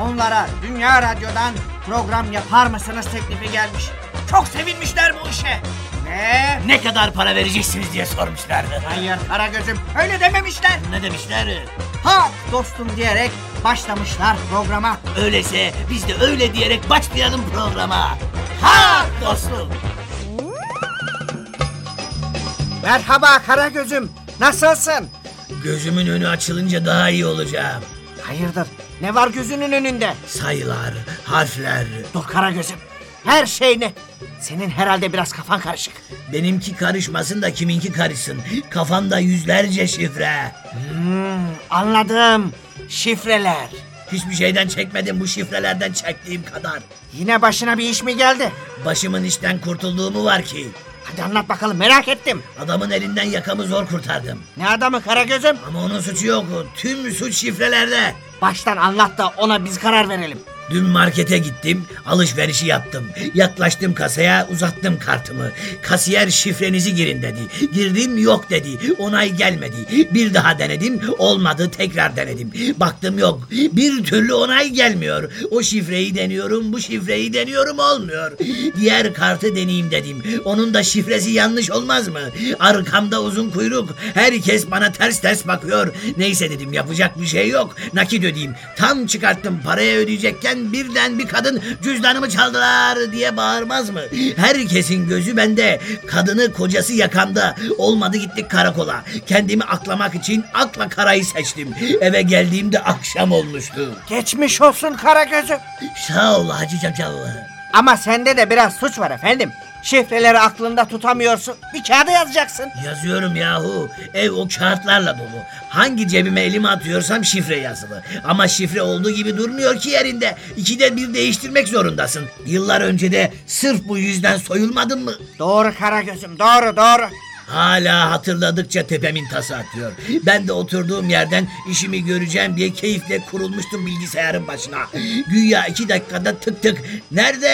onlara Dünya Radyo'dan program yapar mısınız teklifi gelmiş. Çok sevinmişler bu işe. Ve Ne kadar para vereceksiniz diye sormuşlardı. hayır Karagöz'üm öyle dememişler. Ne demişler? Ha dostum diyerek başlamışlar programa. Öyleyse biz de öyle diyerek başlayalım programa. Ha dostum. Merhaba Karagöz'üm. Nasılsın? Gözümün önü açılınca daha iyi olacağım. Hayırdır? Ne var gözünün önünde? Sayılar, harfler. Dur Karagöz'üm. Her şey ne? Senin herhalde biraz kafan karışık. Benimki karışmasın da kiminki karışsın. Kafamda yüzlerce şifre. Hmm, anladım. Şifreler. Hiçbir şeyden çekmedim bu şifrelerden çektiğim kadar. Yine başına bir iş mi geldi? Başımın işten kurtulduğu mu var ki? Hadi anlat bakalım merak ettim. Adamın elinden yakamı zor kurtardım. Ne adamı Karagöz'üm? Ama onun suçu yok. Tüm suç şifrelerde. Baştan anlat da ona biz karar verelim. Dün markete gittim, alışverişi yaptım. Yaklaştım kasaya, uzattım kartımı. Kasiyer şifrenizi girin dedi. Girdim yok dedi. Onay gelmedi. Bir daha denedim, olmadı tekrar denedim. Baktım yok. Bir türlü onay gelmiyor. O şifreyi deniyorum, bu şifreyi deniyorum olmuyor. Diğer kartı deneyeyim dedim. Onun da şifresi yanlış olmaz mı? Arkamda uzun kuyruk. Herkes bana ters ters bakıyor. Neyse dedim yapacak bir şey yok. Nakit ödeyeyim. Tam çıkarttım paraya ödeyecekken birden bir kadın cüzdanımı çaldılar diye bağırmaz mı? Herkesin gözü bende. Kadını kocası yakamda. Olmadı gittik karakola. Kendimi aklamak için akla karayı seçtim. Eve geldiğimde akşam olmuştu. Geçmiş olsun Karagöz'üm. Sağ ol Hacı Cavcav. Ama sende de biraz suç var efendim. Şifreleri aklında tutamıyorsun. Bir kağıda yazacaksın. Yazıyorum yahu. Ev o kağıtlarla dolu. Hangi cebime elimi atıyorsam şifre yazılı. Ama şifre olduğu gibi durmuyor ki yerinde. İkide bir değiştirmek zorundasın. Yıllar önce de sırf bu yüzden soyulmadın mı? Doğru Karagöz'üm doğru doğru. Hala hatırladıkça tepemin tası atıyor. Ben de oturduğum yerden işimi göreceğim diye keyifle kurulmuştum bilgisayarın başına. Güya iki dakikada tık tık. Nerede?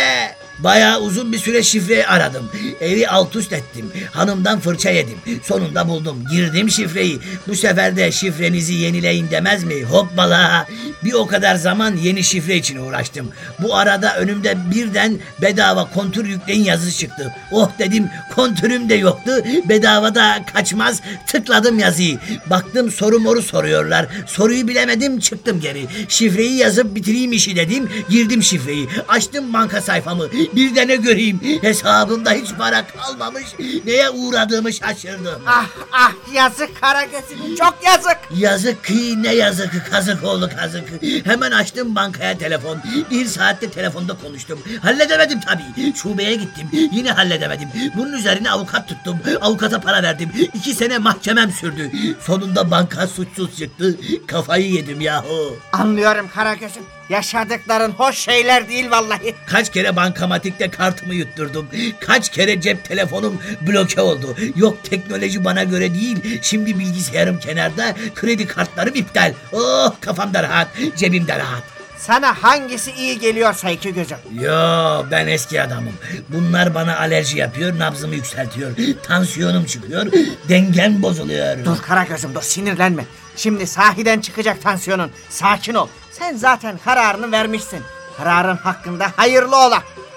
Bayağı uzun bir süre şifreyi aradım. Evi alt üst ettim. Hanımdan fırça yedim. Sonunda buldum. Girdim şifreyi. Bu sefer de şifrenizi yenileyin demez mi? Hoppala. Bir o kadar zaman yeni şifre için uğraştım. Bu arada önümde birden bedava kontür yükleyin yazısı çıktı. Oh dedim kontürüm de yoktu. Bedava da kaçmaz. Tıkladım yazıyı. Baktım soru moru soruyorlar. Soruyu bilemedim çıktım geri. Şifreyi yazıp bitireyim işi dedim. Girdim şifreyi. Açtım banka sayfamı. Bir de ne göreyim. Hesabımda hiç para kalmamış. Neye uğradığımı şaşırdım. Ah ah yazık Karagöz'üm çok yazık. Yazık ki ne yazık kazık oğlu kazık. Hemen açtım bankaya telefon. Bir saatte telefonda konuştum. Halledemedim tabii. Şubeye gittim. Yine halledemedim. Bunun üzerine avukat tuttum. Avukata para verdim. İki sene mahkemem sürdü. Sonunda banka suçsuz çıktı. Kafayı yedim yahu. Anlıyorum Karagöz'üm. Yaşadıkların hoş şeyler değil vallahi. Kaç kere bankamatikte kartımı yutturdum. Kaç kere cep telefonum bloke oldu. Yok teknoloji bana göre değil. Şimdi bilgisayarım kenarda. Kredi kartlarım iptal. Oh kafamda rahat. Cebimde rahat. Sana hangisi iyi geliyorsa iki gözüm. Yo ben eski adamım. Bunlar bana alerji yapıyor, nabzımı yükseltiyor. Tansiyonum çıkıyor, dengem bozuluyor. Dur Karagöz'üm dur sinirlenme. Şimdi sahiden çıkacak tansiyonun. Sakin ol. Sen zaten kararını vermişsin. Kararın hakkında hayırlı ola.